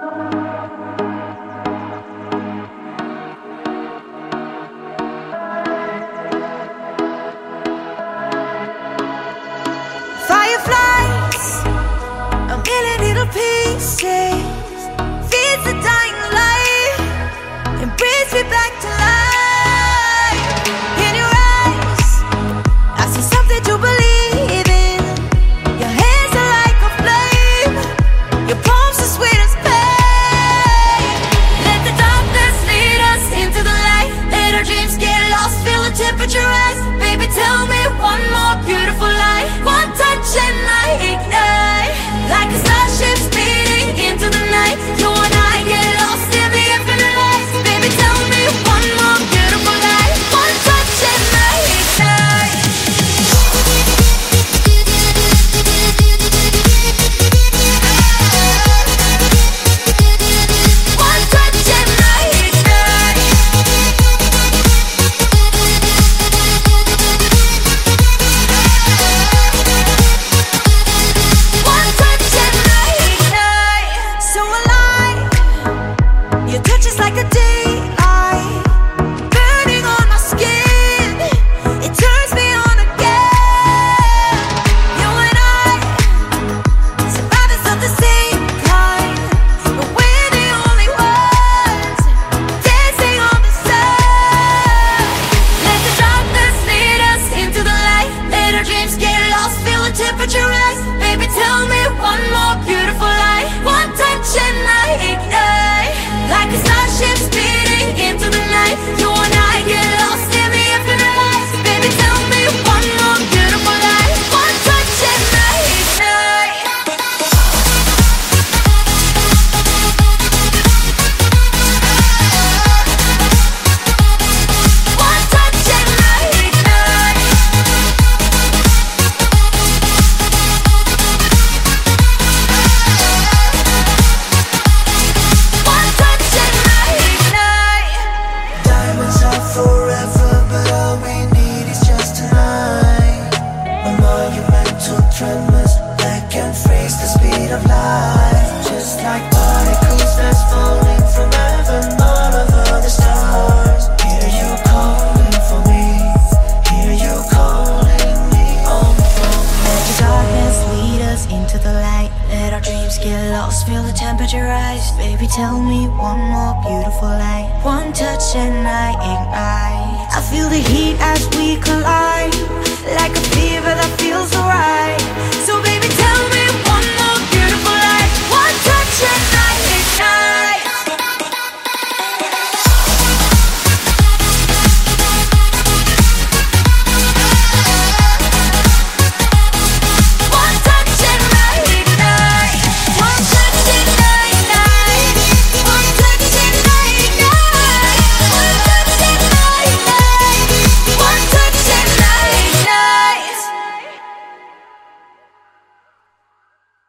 Fireflies, a million little pieces. our dreams Get lost, feel the temperature rise. Baby, tell me one more beautiful lie One touch and I ignite. I feel the heat as we collide. Like a fever that feels alright.